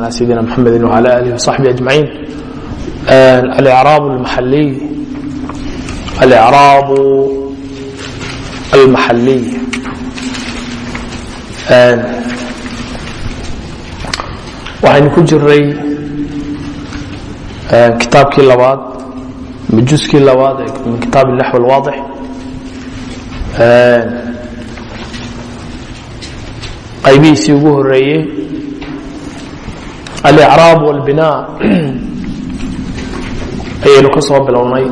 على سيدنا محمد وعلى آله وصحبه أجمعين الإعراب المحلي الإعراب المحلي waxaynu ku jiray kitaabkii labaad majuskii labaad min kitaab الnaxو الواadح qaybihiisii ugu horeeyey alicraab wاlbinaa ayaynu ka soo bilownay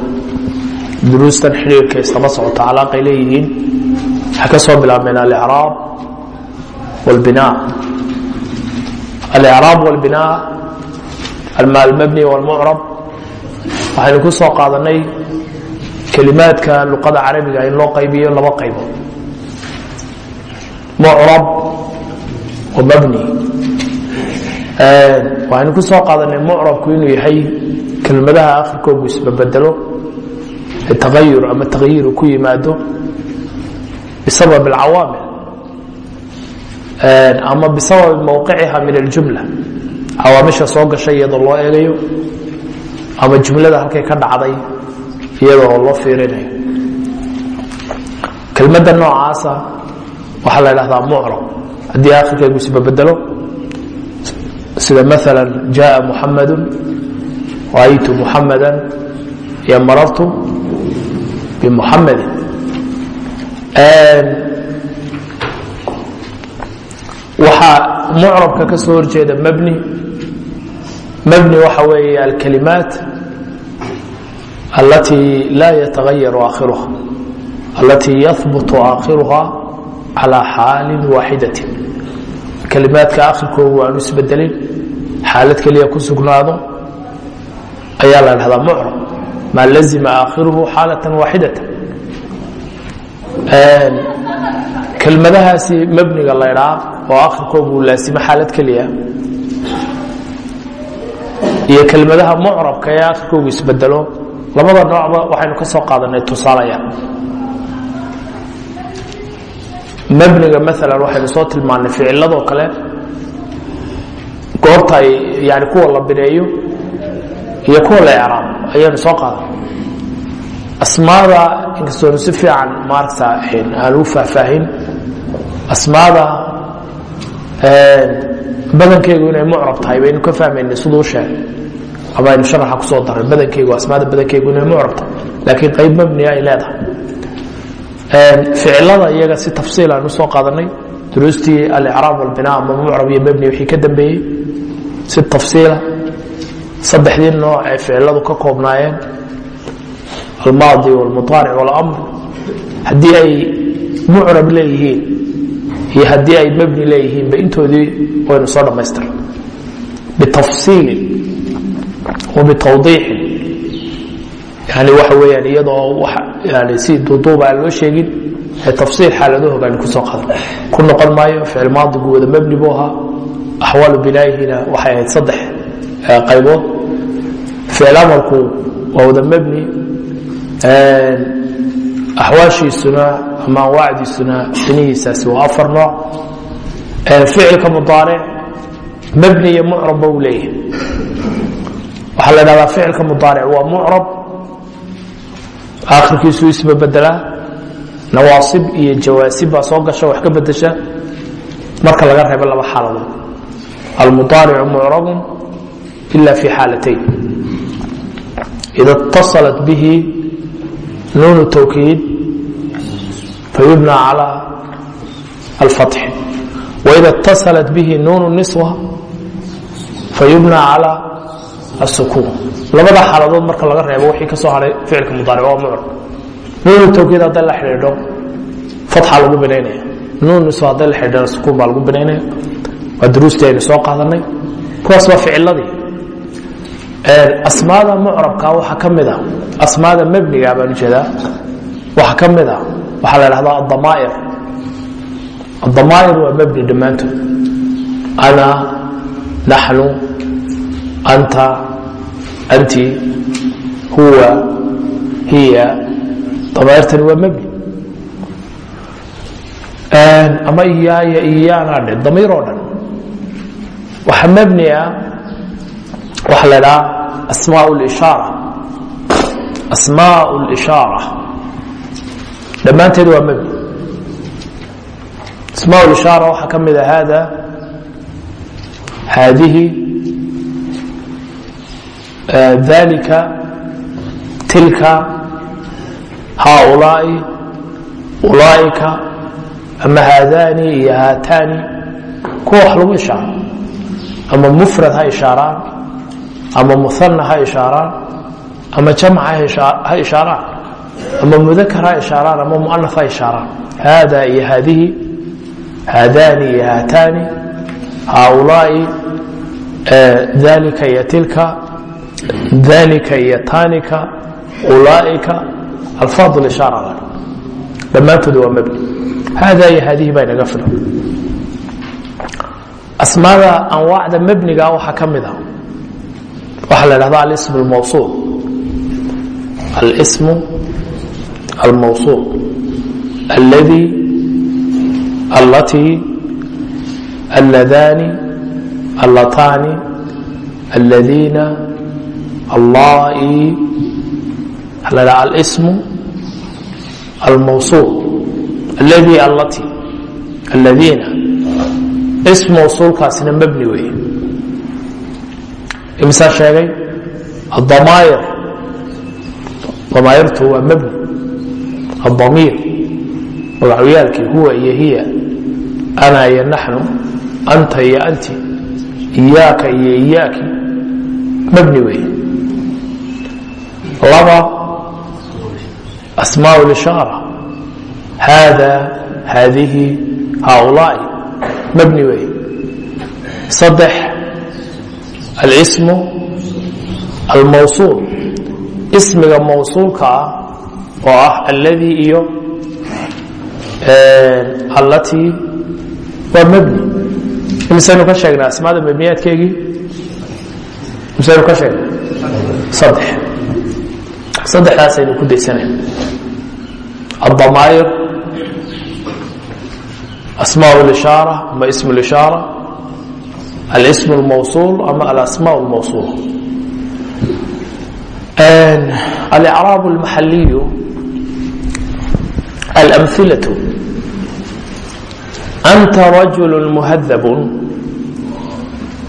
duruustan xidhiirka islama socota calaaqay leeyihiin waxay ka soo bilaabmeen alicraab wاlbinaa alicraab wاlbinaa almaalmabni wاlmucrab waxaynu ku soo qaadanay kelimaadka luqada carabiga in loo qaybiyo laba qaybood mucrab wa mabni waxaynu ku soo qaadanay mucrabku inuu yahay kelmadaha akhirkoogu isbabedelo tagayur ama takyiir uu ku yimaado bisabab alcawaamil ama bisababi mowqiciha min aljumla. Cawaamisha soo gashay iyadoo loo eegayo ama jumlada halkay ka dhacday iyadoo loo fiirinayo. Kelmadda noocaasa waxaa la dhahdaa mucrab haddii akhirkaygu isbabedelo sida maala jaءa muxamadu ra'aytu muxamada iyo marartu bimuxamadi waxaa mucrabka ka soo horjeeda mabni mabni waxa weeye alkalimaat alati laa yatagayaru aakhiruha alati yahbutu aakhiruha calى xaali waaxidatin. Kalimaadka akhirkoogu aanu isbedelin xaalad keliya ku sugnaado ayaa la dhahdaa mucrab maa lazima aakhiruhu xaalatan waaxidatan? Kelmadahaasi mabniga laydhaa oo akhirkoogu laasimo xaalad keliya. Iyo kelmadaha mucrabka ee akhirkoogu isbedelo labada noocba waxaynu ka soo qaadanay tusaalayaan mabniga maalan waxaynu soo tilmaanay ficiladoo kale goorta ay yani kuwa la bineeyo iyo kuwa la ecraabo ayaynu soo qaadan asmaada inkastoonu si fiican maaragta aan u faahfaahin asmaada badankeygu inay mucrab tahay baynu ka fahmaynay siduu sheegay. Ama aynu sharaxa ku soo daray badankeygu asmaada badankeygu inay mucrab tahay laakiin qayb mabniya ay leedahay. Ficilada iyaga si tafsiil aan u soo qaadanay duruustii alicraab walbina ama mucrab iyo mabni wixii ka dambeeyey si tafsiila saddexdii nooc ay ficiladu ka koobnaayeen almaadi walmuaaric walamr haddii ay mucrab leeyihiin iyo haddii ay mabni leeyihiinba intoodii waynu soo dhammaystir. Bitafsiilin wa yani waxa weyaan iyadoo yani si duuduuba aan loo sheegin ee tafsiil xaaladahooga aynu ku soo qadan ku noqon maayo ficil maadigu wada mabni buu ahaa axwaalu binaayihina waxay ahayd saddex qaybood ficil amarku waa wada mabni axwaashiisuna ama anwaacdiisuna binihiisaasi waa afar nooc ficilka mudaaric mabni iyo mucrabba uu leeyahay waxaa la dhahdaa ficilka mudaaric waa mucrab akhirkiisu isbabedelaa nawaasib iyo jawaasib baa soo gasha wax ka bedesha marka laga reebo laba xaaladood almudaaricu mucrabun ila fi xaalatayn ida اtaصalat bihi nuun tawkiid fayubnى calى alfaطxi waida اtaصalat bihi nuun niswa fayubnى calى الsukuun labada xaaladood marka laga reebo wixii ka soo haray ficilka mudaaric waa mucrab nuunu tawkiid hadday la xidhiidho fatxa lagu binaynaya nuun niswa hadday la xidhiidhana sukuun baa lagu binaynaya waa duruustii aynu soo qaadanay. Kuwaas waa ficiladii asmaada mucrabka waxaa ka mid a asmaada mabniga baan u jeedaa waxaa ka mid a waxaa la dhahdaa adamaa'ir adamaa'ir waa mabni dhammaantood. Ana naxnu anta anti huwa hiya. Damaa'irtani waa mabni. Ama iyaaya iyaanaa dhe damiir oo dhan waxa mabni ah waxa la dhaha asmaa اlishaara asmaa اlishaara dhammaanteed waa mabni. Asmaa lishaara waxaa ka mida hada haadihi dalika tilka haaulaai ulaaika ama haadaani iyo haataani. Kuwa wax lagu ishaaro ama mufrad ha ishaaraan ama muana ha ishaaraan ama jamc ha ishaaraan ama mudakar ha ishaaraan ama muanaf ha ishaaraan haada iyo haadihi haadaani iyo haataani haaulaa'i dalika iyo tilka dalika iyo taanika ulaa'ika alfaad ishaara dhammaantood waa mabni haada iyo haadihi baa inaga filan asmaada anwaacda mabniga waxaa ka mid a waxaa la dhahda alism اlmawsuul alismu almawsuul. Alladii allatii alladani allataani alladiina allai waxaa la dhaha alismu almawsuul. Alladii allatii alladiina ism mawsuulkaasina mabni weeye. Imsaa sheegay? Adamaayir damaayirtu waa mabni. Adamiir magacyaalkii huwa iyo hiya. Ana iyo naxnu. Anta iyo anti. Iyaaka iyo iyaaki. Mabni weeye. Laba asmaa lishaara. Haada haadihi haaulaa'i mabni wey saddex alcismu almawsuul. Ismiga mawsuulka ah oo ah alladii iyo allatii waa mabni. Imisaynu ka sheegnaa asmaada mabniyaadkeegii? Imisaynu ka sheegnaa? Saddex. Saddexdaasaynu ku daysanay addamaayir أسماء الإشارة أما اسم الإشارة الاسم الموصول أما الأسماء الموصولة الإعراب المحلي الأمثلة أنت رجل مهذب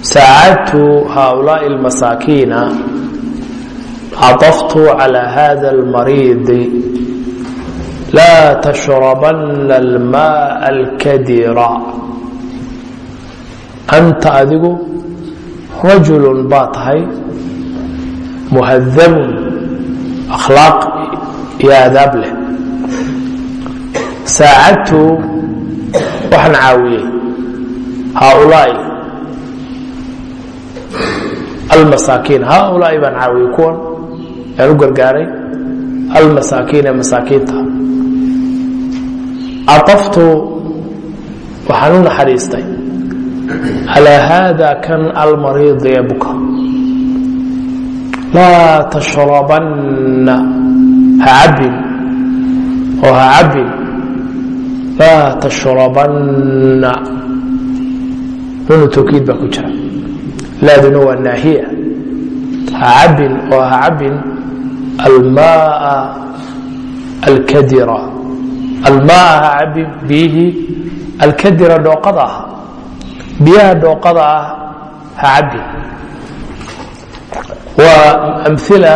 ساعدت هؤلاء المساكين عطفت على هذا المريض laa tashrabanna almaa alkadira anta adigu rajulun baa tahay muhadamun akhlaaq iyo aadaab leh saacadtu waxaan caawiyey haaulaai almasaakiin haaulaai baan caawiyey kuwan aan u gargaaray almasaakiin ee masaakiinta caطaftu waxaan u naxariistay calىa haada kan almariidi ee buka laa tashrabanna ha cabbin oo ha cabbin laa tashrabanna nunu tawkiid baa ku jira laaduna waa naahiya ha cabbin oo ha cabbin almaaa alkadira almaaa ha cabbin biyihii alkadira dhooqada ah biyaha dhooqada ah ha cabbin waa amila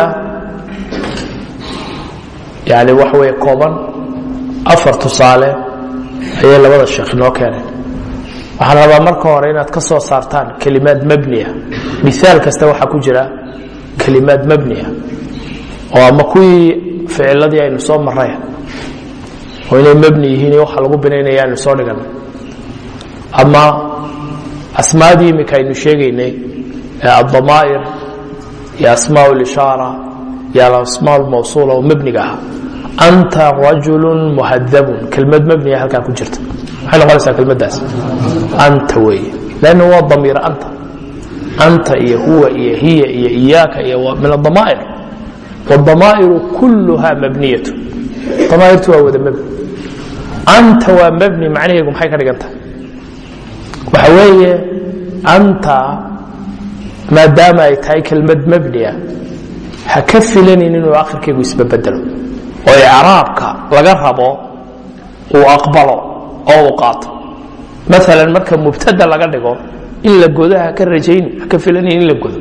yani wax wey kooban. Afar tusaale ayay labada sheekh inoo keeneen. Waxaan rabaa marka hore inaad ka soo saartaan kelimaad mabniya. Miaal kasta waxaa ku jira kelimaad mabniya. Oo ama kuwii ficiladii aynu soo marray oo inay mabni yihiin iyo waxa lagu binaynaya aynu soo dhigan ama asmaadii imika aynu sheegaynay ee addamaa'ir iyo asmaa lishaara iyo alasmaa almawsuula oo mabniga ah. Anta rajulu muhadabun kelmad mabniya halkaa ku jirta. Maxay noqonaysaa kelmaddaas. Anta weeye. Lanna waa damiir anta. Anta iyo huwa iyo hiya iyo iyaaka iyo min adamaa'ir wاdamaa'iru kulluha mabniyatu. Damaa'irtu waa wada mabni anta waa mabni macnaheegu maxay ka dhigan tahay waxa weeye anta maadaama ay tahay kelmad mabniya ha ka filanin inuu akhirkaygu isbabedelo oo icraabka laga rabo uu aqbalo oo uu qaato. Maalan marka mubtada laga dhigo in la godo ha ka rajayni ha ka filanin in la godo.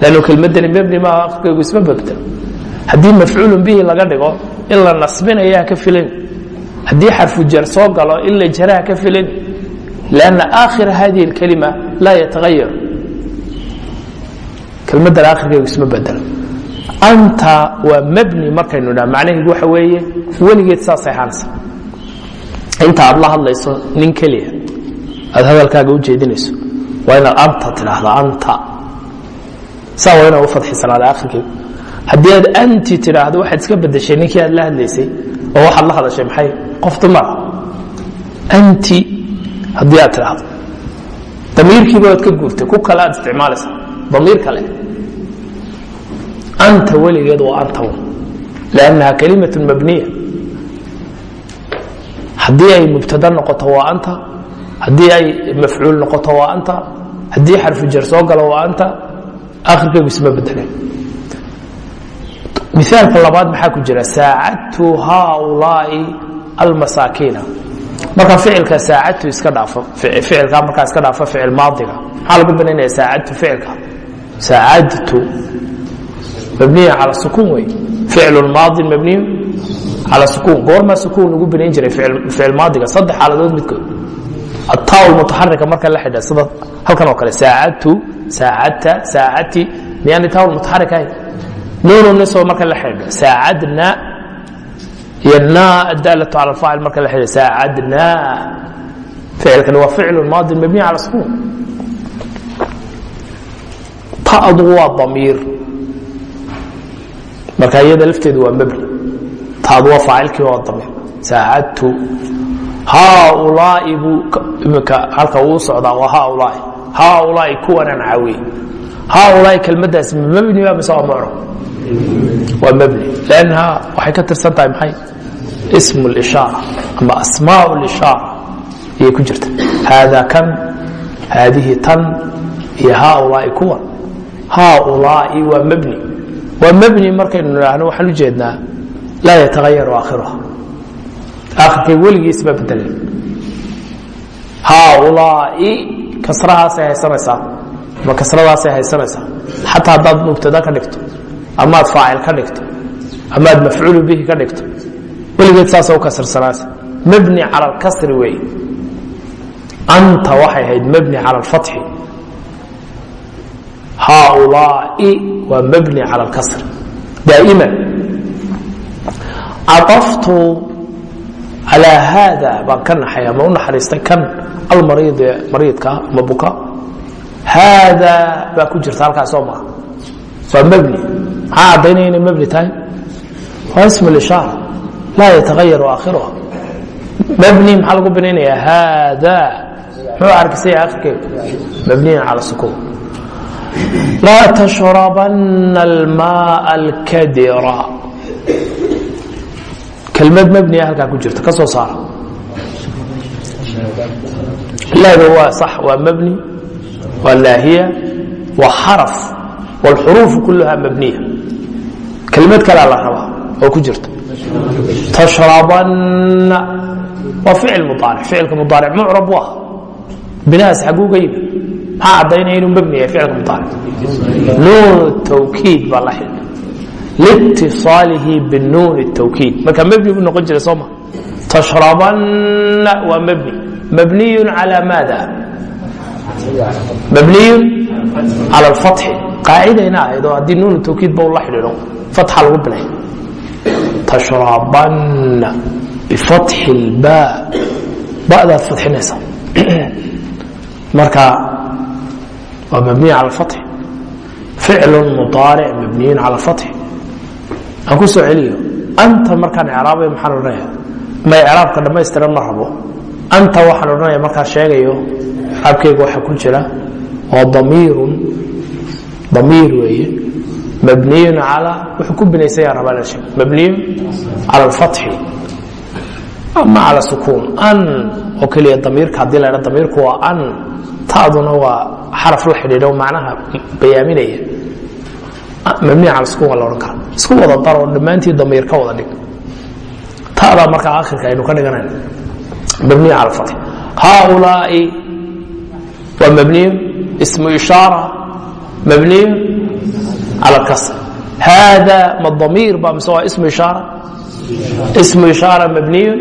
Lannu kelmadani mabni maaha akhirkaygu isma babedelo haddii mafcuulun bihi laga dhigo in la nasbinaya ha ka filani haddii xarfu jar soo galo in la jara ha ka filani lanna aakhira hadihi اlkalima laa yatagayar kelmadan akhirkaygu isma bedelo anta waa mabni markaynu dha macnaheedu waxa weeye weligeed saasay ahaanaysa inta aad la hadlayso nin keliya aad hadalkaaga u jeedinayso waa inaad anta tidhaahda anta. Saa waa inaad u fadxisanaada akhirkaygu haddii aad anti tidhaahdo waxaad iska bedeshay ninkii aad la hadlaysay oo waxaad la hadashay maxay qof dumara anti haddii aad tidhaahdo. Damiirkiiba waad ka guurtay ku kale aad isticmaalaysa damiir kale. Anta weligeed waa anta lannaha kalimat mabniya. Haddii ay mubtada noqoto waa anta haddii ay mafcuul noqoto waa anta haddii xarfu jar soo galo waa anta akhirkaygu isma bedeleen miaalka labaad maxaa ku jira? Saacadtu haaulaai almasaakiina. Marka ficilka saacadtu iska dhaafo ficilka markaa iska dhaafo ficil maadiga. Maxaa lagu banaynaya saacadtu ficilka saacadtu mabniya cala sukuun wey ficlu maadin mabniyu cala sukuun. Goormaa sukuun lagu banayn jiray ficil maadiga saddex xaaladood midkood ataa mutaxarika marka la xidha sida halkan oo kale saacadtu saacadta saacati miyaanay taa mutaxarik ahayn nuununisoo marka la xidho saacadna iyo naa adaalatu cala alfaacil marka la xidho saacadna ficilkani waa ficlu maadin mabniy cala sukuun ta'du waa damiir marka iyada lafteedu waa mabni taadu waa faacilkii waa damiir saacadtu haaulaai buu imika halka uu socdaa waa haaulaai haaulaai kuwanaan caawiyey haaulaai kelmaddaas mabni ba mise waa mucrab waa mabni lannaha waxay ka tirsan tahay maxay ismu lishaara ama asmaa lishaara ayay ku jirta haada kan haadihi tan iyo haaulaai kuwan haaulaai waa mabni waa mabni markaynu nidhaahno waxaan u jeednaa laa yatagayaru aakhiruha aakhirkay weligiisma bedeleen haaulaai kasrahaasay haysanaysaa ama kasradaasay haysanaysaa xataa haddaad mubtada ka dhigto amaad faacil ka dhigto amaad mafcuulu bihi ka dhigto weligeed saasa u kasrsanaasa mabni cala alkasri weeye anta waxay ahayd mabni cala alfatxi haaulaai waa mabni cala alkasri daa'iman caطaftu calaa haada baan ka naxay ama u naxariistay kan almariid mariidka ama buka? Haada baa ku jirta halkaas soo maa. Waa mabni. Maxaa caddaynaya inay mabni tahay? Waa ism lishaara laa yatagayaru aakhiruha mabni maxaa lagu binaynaya haada muxuu arkisaya akhirkeedu mabniyan cala sukuun laa tashrabana almaaa alkadira kelmad mabniya halkaa ku jirta ka soo saara laada waa sax waa mabni waa laahiya waa xaraf wاlxuruufu kuluha mabniya kelmad kalea la rabaa oo ku jirta tashrabanna waa ficil muaaric ficilka muaaric mucrab u ah binahaas xaguu ka yimi maxaa caddaynaya inuu mabni yahay ficilka muaaric nuun tawkiid baa la xidha liitiصaalihi binuun tawkiid marka mabni buu noqon jira sooma tashrabanna waa mabni mabniyu calaa maada mabniyu cala alfatxi qaacidayna ahayd oo haddii nuun tawkiid ba ula xidhiidho fatxa lagu bilay tashrabanna bifatxi lbaa badaad fadxinaysaa marka waa mabniy cala fatx ficlu mudaaric mabniyun cala fatx aan ku soo celiyo anta markaan icraabay maxaan odhanaya ma icraabka dhammaystiran ma rabo anta waxaan odhanaya markaan sheegayo icraabkeyga waxa ku jira waa damiirun damiir weeye mabniyun calaa wuxuu ku binaysanya rabaa sheeg mabniyun cala alfatxi ama cala sukuun an oo keliya damiirka haddii la dha damiirku waa an taduna waa xaraf la xidhiidho macnaha bayaaminaya mabniya cala sukun waa la odhan kara isku wada dar oo dhammaantii damiir ka wada dhig tadaa markaa akhirka aynu ka dhiganayna mabniya cala fatx haaulaai waa mabniyu ismu ishaara mabniyu kasr hada ma damiir ba mise waa ismu ishaara? Ismu ishaara mabniyu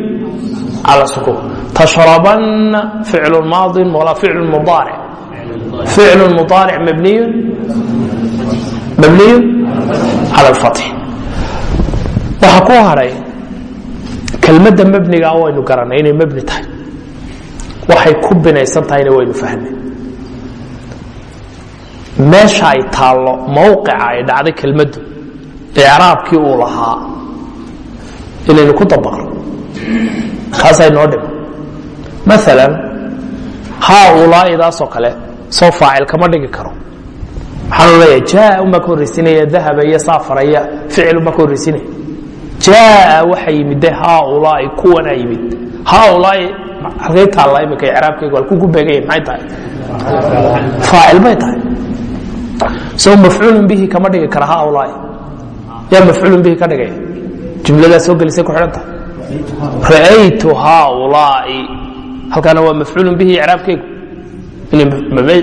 cala sukun. Tashrabanna ficlu maadin walaa ficlu mudaaric ficlu mudaaric mabniyu mabniyu cala alfatx waxaa ku haray kelmadda mabniga waynu garanay inay mabni tahay. Waxay ku binaysan tahayna waynu fahnay meesha ay taallo mawqica ay dhacday kelmaddu icraabkii uu lahaa inaynu ku dabaqno kaasaa inoo dhima maalan haaulaa'idaasoo kale soo faacil kama dhigi karo. Maxaanu leeyahay? Jaa uma ka horraysinaya dahaba iyo saafaraya ficil uma ka horraysinaya jaa waxa yimid. De haaulaai kuwanaa yimid haaulaai halkay taallaa iminka icraabkayga halkuu ku beeganya maxay tahay? Faacil bay tahay soo mafcuulun bihi kama dhigi kara haaulaai yaa mafcuulun bihi ka dhigaya jumladaa soo gelisay ku xidhan tahay. Ra'aytu haaulaai halkaana waa mafcuulun bihi icraabkaygu.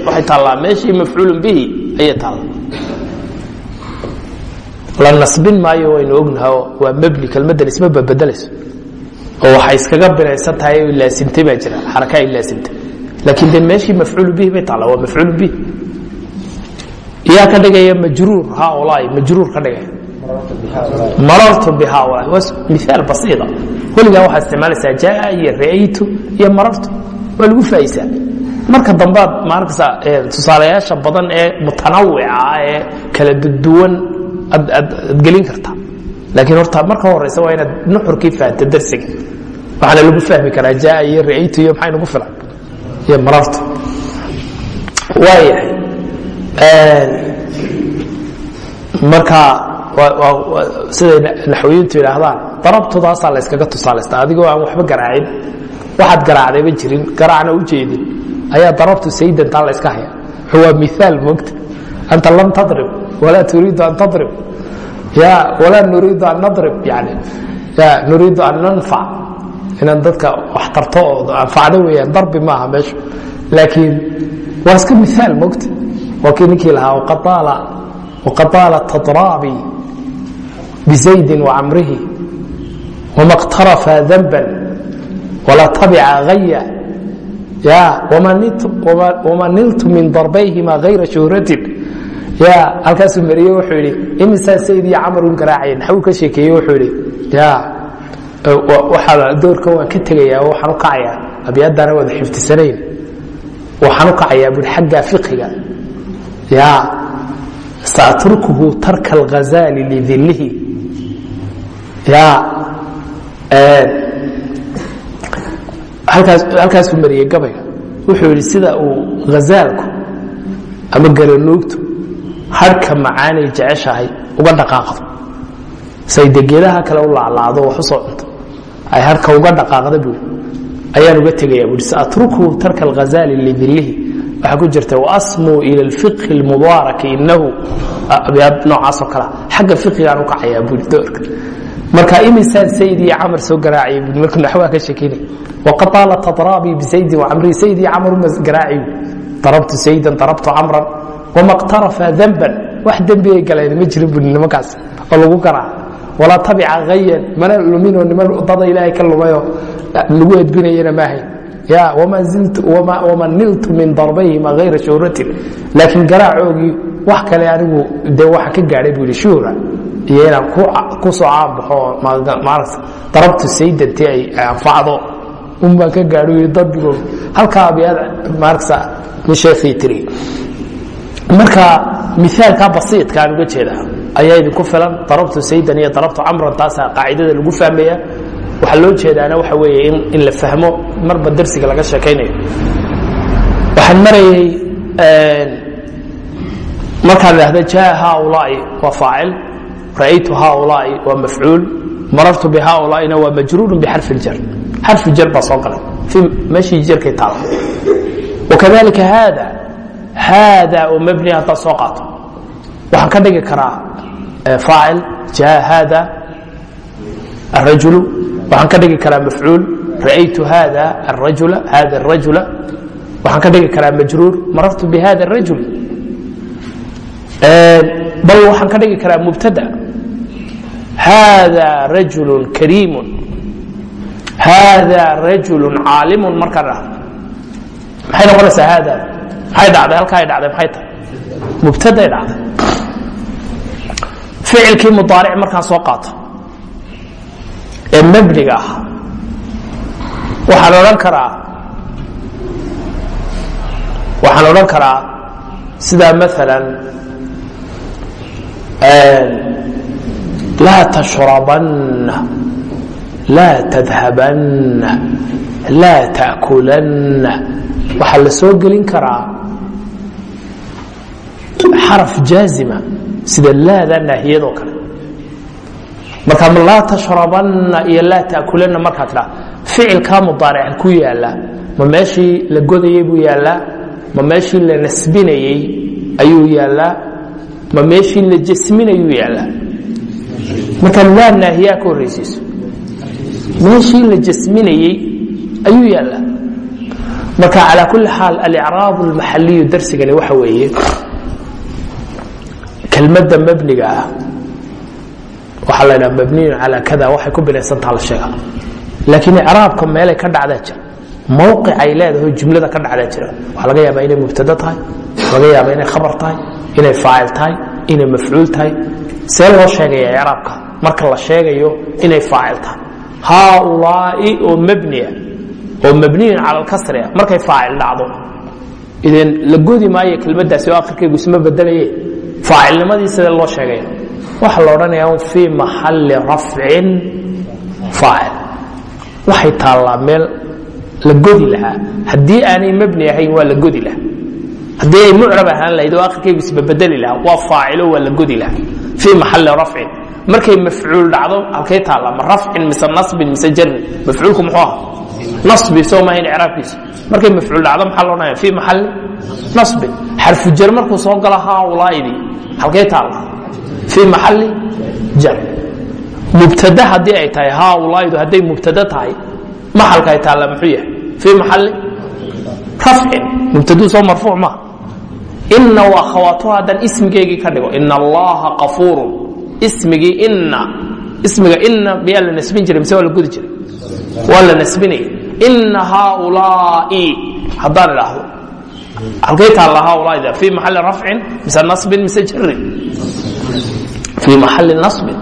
Waxay taallaa meeshii mafcuulun bihi ayay taalla la nasbin maayo waynu ognaha waa mebni kelmaddan isma babedelayso oo waxay iskaga binaysan tahay o laasimtay baa jira xaraka ay laakiin de meeshii mafcuulu bihi bay taalla waa mafcuulu bihi yaa ka dhigaya majruur haaulaai majruur ka dhigaya marartu bihaaulaai waa miaal basiida. Weligaa waxaad isticmaalaysaa jaa iyo ra'aytu iyo marartu. Waa lagu faaisaa marka dambaad maarkasa tusaalayaasha badan ee mutanawica ee kala duwan ad gelin kartaa laakiin horta marka horeysa waa inaad nuxurkii fahamta darsiga. Waxaana lagu fahmi karaa jaa iyo ra'aytu iyo maxay nagu filan? Iyo marartu. Waayahay marka siday naxwiyintu yidhaahdaan darabtudaasaa la yskaga tusaalaysta adigoo aan waxba garaacin. Waxaad garaacdayba jirin garaacna u jeedin. Ayaa darabtu saydantaa la yska haya waa miaal mogta anta lam tadrib walaa turiidu an tadrib. Ya walaa nuriidu an nadrib yani ya nuriidu an nanfac inaan dadka wax tarto oo anfacdo weeyaan darbi maaha meeshu. Laakiin waa iska miaal mogta waa kii ninkii lahaa waqadaala tadraabi bizaydin wacamrihi wama اqtarafa danban walaa tabica haya ya wama niltu min darbayhima hayra shuhratin ya halkaasuu mariye wuxuu yidhi imisaa sayd iyo camar u garaacaya naxuu ka sheekeeye wuxuu yidhi ya waxaa doorka waan ka tegayaa waxaan u kacayaa abyaadana wada xifdisanayn waxaan u kacayaa bui xagga fiqiga ya saatrukuhu tarka alghazali lidilihi ya halkaasuu mariyey gabayga wuxuu yidhi sida uu hazaalku ama garanuugtu harhka macaanay jeceshahay uga dhaqaaqdo say degeedaha kale u laclaado wax u soo cunto ay harka uga dhaqaaqda bui ayaan uga tegaya bui saatrukuhu tarka alghazali lidilihi waxaa ku jirta waasmuu ila alfiqhi almubaaraki inahu abyaad noocaasoo kalea xagga fiqigaan u kacayaa bui doorka marka imisaan sayd iyo camar soo garaacay bui markuu naxwaha ka sheekeynay. Waqad taala tadraabii bisaydin wacamrii sayd iyo camar uma garaaci darabtu saydan darabtu camran. Wama qtarafa danban wax dembigay galeen ma jirin bui nimankaas oo lagu garaaca walaa tabica hayan mana luminoo niman dada ilaahay ka lumayoo lagu edbinayana maahayn wama niltu min darbayhima hayra shuhratin. Laakiin garaacoogii wax kale anigu de waxa ka gaadhay buu yidhi shuhra. Iyo inaan ku soo caanbaxo darabtu saydantii ay anfacdo unbaan ka gaadho yidhi darbigood halkaa abyaad maarata nin sheekhii tiri. Marka miaalka basiidka aan uga jeeda ayaa idinku filan darabtu saydan iyo darabtu camran taasaa qaacidada lagu fahmaya waxaa loo jeedaana waxa weeye in la fahmo marba darsiga laga sheekaynayo waxaan marayay markaan idhahda jaa haaulaai waa faacil ra'aytu haaulaai waa mafcuul marartu bihaaulaaina waa majruurun bixarfi ljar xarfi jar baa soo galay meeshii jarkay taala wakadalika haada haada oo mabni haddaad soo qaato waxaan ka dhigi karaa faacil jaa haada الرajuل waaan ka dhigi karaa mafcuul. Raaytu hada arajula hada arajula waxaan ka dhigi karaa majruur. Marartu bihada rajul bal waxaan ka dhigi karaa mubtada. Hada rajulu kariimu hada rajulu caalimu markaan ah maxay noqonaysaa haada maxay dhacday? Halkaa dhacday maxay tahay? Mubtada dhacday. Ficilkii mudaaric markaan soo qaata ee mabniga ah. Waxaan odhan karaa waxaan odhan karaa sidaa maala laa tashrabanna laa tadhabanna laa ta'kulanna waxaa la soo gelin karaa xaraf jaazima sida laada naahiyadoo kale marka ma laa tashrabanna iyo laa ta'kulanna markaa tidhaa ficilkaa mudaaric ku yaalla ma meeshii la godayey buu yaallaa ma meeshii la nasbinayey ayuu yaallaa ma meeshii la jasminayuu yaallaa marka laa naahiyaa ka horraysiiso. Meeshii la jasminayey ayuu yaallaa marka calaa kulli xaal alicraab almaxaliyu darsigani waxa weeye kelmadda mabniga ah waxaa la ydhaha mabniyun calaa kada waxay ku binaysantaha la sheega. Laakiin icraabka meelay ka dhacdaa jira mawqic ay leedahay jumlada ka dhacdaa jira waxaa laga yaabaa inay mubtada tahay laga yaabaa inay khabar tahay inay faacil tahay inay mafcuul tahay. See loo sheegaya icraabka marka la sheegayo inay faacil tahay. Haaulaai oo mabniya oo mabniyun cala alkasriya markay faacil dhacdo. Idan la godi maayo kelmaddaasi oo akhirkaygu isma bedelaye faacilnimadii sidee loo sheegaya waxaa la odhanaya fii maxalli rafcin faacil. Waxay taallaa meel la godi lahaa. Haddii aanay mabni ahayn waa la godi lahaa. Haddii ay mucrab ahaan lahayd oo akhirkaygu isbabedeli lahaa. Waa faacilo waa la godi lahaa. Fii maxalli rafcin. Markay mafcuul dhacdo halkay taallaa ma rafcin mise nasbin mise jarin mafcuulku muxuu aha nasbi soo maahayn icraabkiisu markay mafcuul dhacdo maxaa loo odhanaya fii maxalli nasbin. Xarfu jar markuu soo galo haaulaa'idii halkay taallaa fii maxalli jar mubtada haddii ay tahay haaulaa'idu hadday mubtada tahay maxalka ay taallaa muxuu yahay fii maxalli rafcin mubtaduu soo marfuuc maaha ina waa khawaatuha haddaan ismigeygii ka dhigo ina allaha qafuurun ismigii ina ismiga ina miyaa la nasbin jiray mise waa la gudi jiray waa la nasbinaya ina haaulaa'i haddaan idhaahdo halkay taalla haaulaa'ida fii maxalli rafcin mise nasbin mise jarin fii maxalli nasbin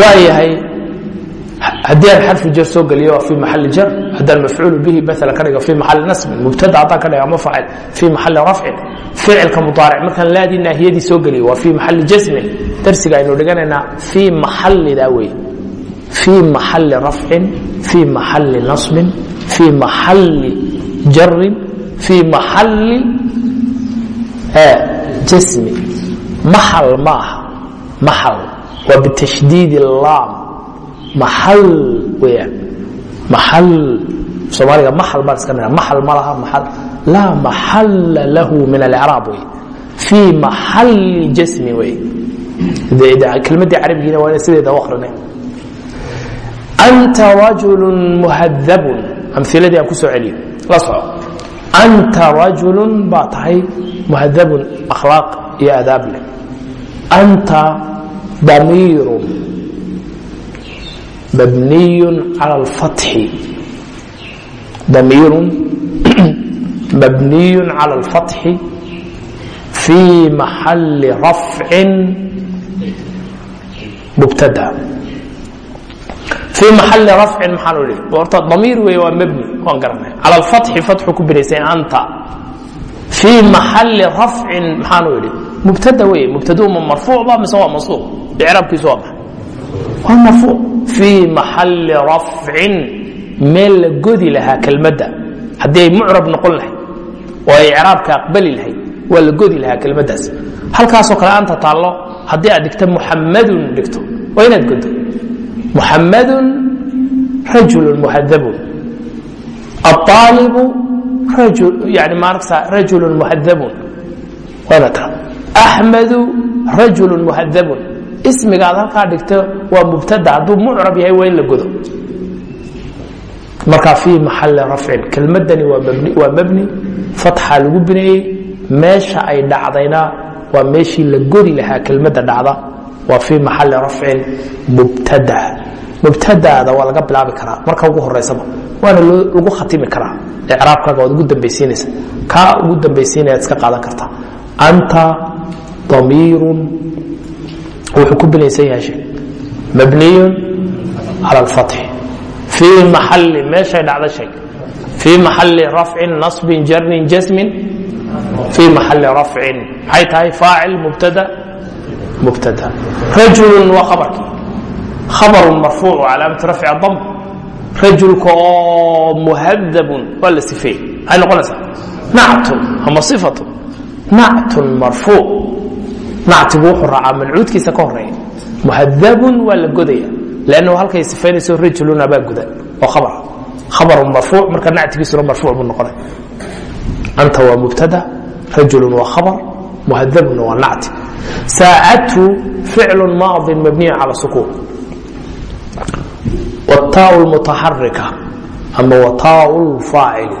waa yahay haddii aan xarfu jar soo geliyo waa fii maxalli jar haddaan mafcuulu bihi maala ka dhigo fii maxalli nasbin mubtada haddaan ka dhigo ama faacil fii maxalli rafcin ficilka mudaaric markaan laadii naahiyadii soo geliyo waa fii maxalli jasmin darsiga aynu dhiganaynaa fii maxallidaa wey fii maxalli rafcin fii maxalli nasbin fii maxalli jarin fii maxalli jasmi maxal ma aha waa bitashdiid laam maxal weyaan maxal soomaaliga maxal baan iska nidha maxal ma laha maxal laa maxalla lahu min alcraab wey fii maxalli jasmi wey kelmaddii carabigiina waa sideeda u akrinay anta rajulun muhadabun amhiladii aan ku celiyo. La soco anta rajulun baa tahay muhadabun akhlaaq iyo adaab leh anta damiiru mabniyu cala alfatxi damiirun mabniyu cala alfatxi fii maxalli rafcin mubtada fii maxalli rafcin maxaan idhi horta damiir weeye waa mabni waan garanay cala alfatxi fatxu ku binaysa anta fii maxalli rafcin maxaan idhi mubtad wey mubtadu ma marfuucba mise waa mansuuq icraabkiisu waa maxa waa marfuuc fii maxalli rafcin meel la godi lahaa kelmadda haddii ay mucrab noqon lahayd oo ay icraabka aqbali lahayd waa la godi lahaa kelmaddaas halkaasoo kale aanta taallo haddii aad dhigto muxamadun dhigto waa inaad godo muxamadun rajulu muhadabun aalibu yani maaragsa rajulu muhadabun waa inaad taa axmadu rajulu muhadabun ismiga aad halkaa dhigto waa mubtada hadduu mucrab yahay waa in la godo marka fii maxali rafcin kelmadani waa mabni fatxa lagu bineeyey meesha ay dhacdayna waa meeshii la godi lahaa kelmadda dhacda waa fii maxali rafcin mubtada mubtadaada waa laga bilaabi karaa marka ugu horeysaba waana lagu khatimi karaa icraabkaaga waad ugu dambaysiinaysa kaa ugu dambaysiinayaad iska qaadan kartaa anta damiirun wuxuu ku binaysan yahay shay mabniyun cala alfatxi fii maxali meeshay dhacda shay fii maxali rafcin nasbin jarnin jasmin. Fii maxali rafcin maxay tahay? Faacil mubtada mubtada. Rajulun waa khabarkii khabarun marfuucu calaamati rafci dam rajulka oo muhadabun waa la sifeeyey. Maxay noqonaysaa? Nactun ama sifatun nactun marfuuc nactigu wuxuu raacaa mancuudkiisa ka horreeya muhadabun waa la godaya lannahu halkay sifaynayso rajulun abaa guda oo khabar. Khabarun marfuuc marka nactigiisuna marfuuc buu noqonaya anta waa mubtada rajulun waa khabar muhadabun waa nacti. Saacadtu ficlu maadin mabniya cala sukuun. Wataau lmutaxarika ama wataau lfaacili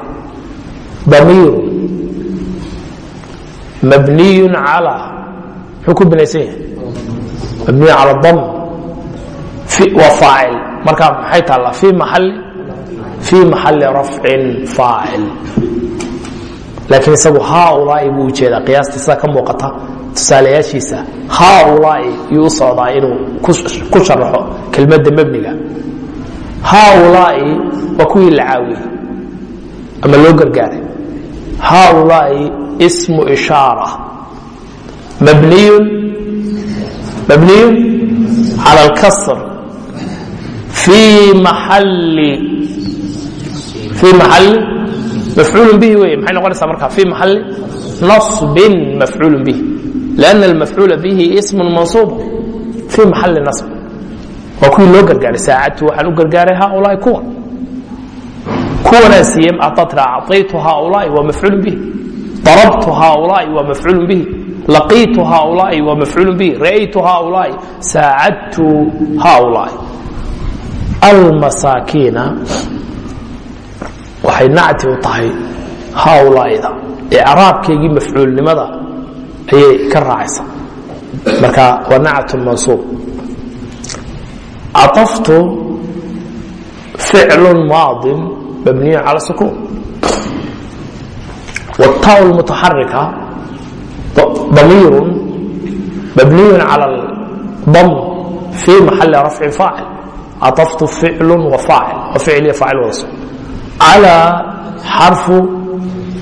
damiiru mabniyu calى muxuu ku binaysan yahay. Mabniyu calى dam waa faacil marka maxay taallaa fii maali fii maxali rafcin faacil laakiin isagu haaulaai buu u jeedaa qiyaasta sida ka muuqata tusaalayaashiisa haaulaai yuu u socdaa inuu ku sharaxo kelmadda mebniga haaulaai waa kuwii la caawiyey ama loo gargaaray. Haaulaai ismu ishaara mabniyun mabniyun cala alkasr fii maxalli fii maxalli mafcuul bihi wey maxay noqonaysaa marka fii maxalli naصbin mafcuul bihi لأن المفcuuل bه اسم maنصوب في محaل نصب waa kuwii loo gargaaray saacadtu waxaan u gargaaray haulaai kuwan kuwanaa siiye adaad tira acطaytu haulaai waa mafcuul bihi darabtu haulaai waa mafcuul bihi laqiitu haulaai waa mafcuul bihi ra'aytu haulaai saacadtu haulaai. Almasaakiina waxay nacti u tahay haulaaida. Icraabkeygii mafcuulnimada ayay ka raacaysaa. Marka waa nacatu mansuub. Caطaftu ficlu maadin mabniyu cala sukuun wاtaau lmutaxarika ضمير مبني على الضم في محل رفع فاعل عطفت فعل وفاعل وفعل فاعل ونصب على حرف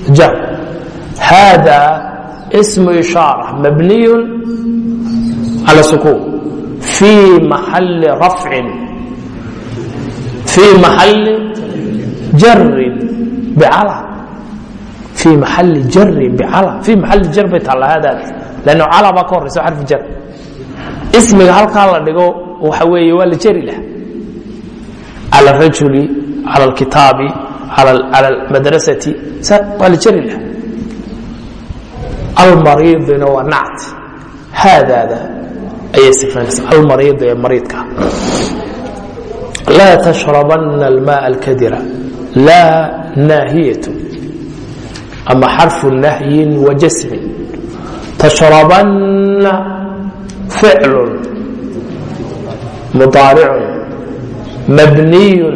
جر هذا اسم إشارة مبني على سكون في محل رفع في محل جر بعلى ii maali jari bal ii maali jar bay taalhadaas lanno cala baa ka horaysa xarfu jar ismiga halkaa la dhigo waxa weeye waa la jari laha cala alrajuli cala alkitaabi cala almadrasati waa la jari laha almariidina waa nacti haadaada ayay sifaynaysa almariidu ee mariidka laa tashrabanna almaa alkadira laa naahiyatu ama xarfu nahyin wa jasmin tashrabanna ficlun mudaaricun mabniyun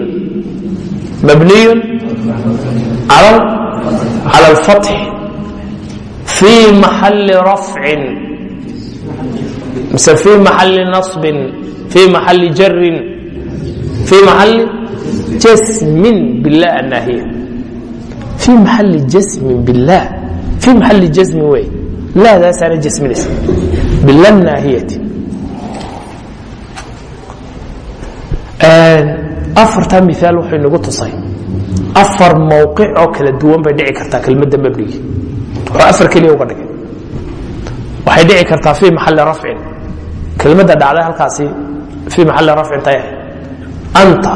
mabniyun cala alfatx fii maxalli rafcin mise fii maxalli nasbin fii maxalli jarin fii maxalli jasmin bila anaahiya fii maxalli jasmin billaah fii maxalli jasmin wey laadaasaana jasminaysa bilamnaahiyati afartaa miaal wuxuu inagu tusay afar mawqic oo kala duwan bay dhici kartaa kelmadda mabnigi wuxuu afar keliya uga dhigay waxay dhici kartaa fii maxalli rafcin kelmadda dhacday halkaasi fii maxalli rafcin taya anta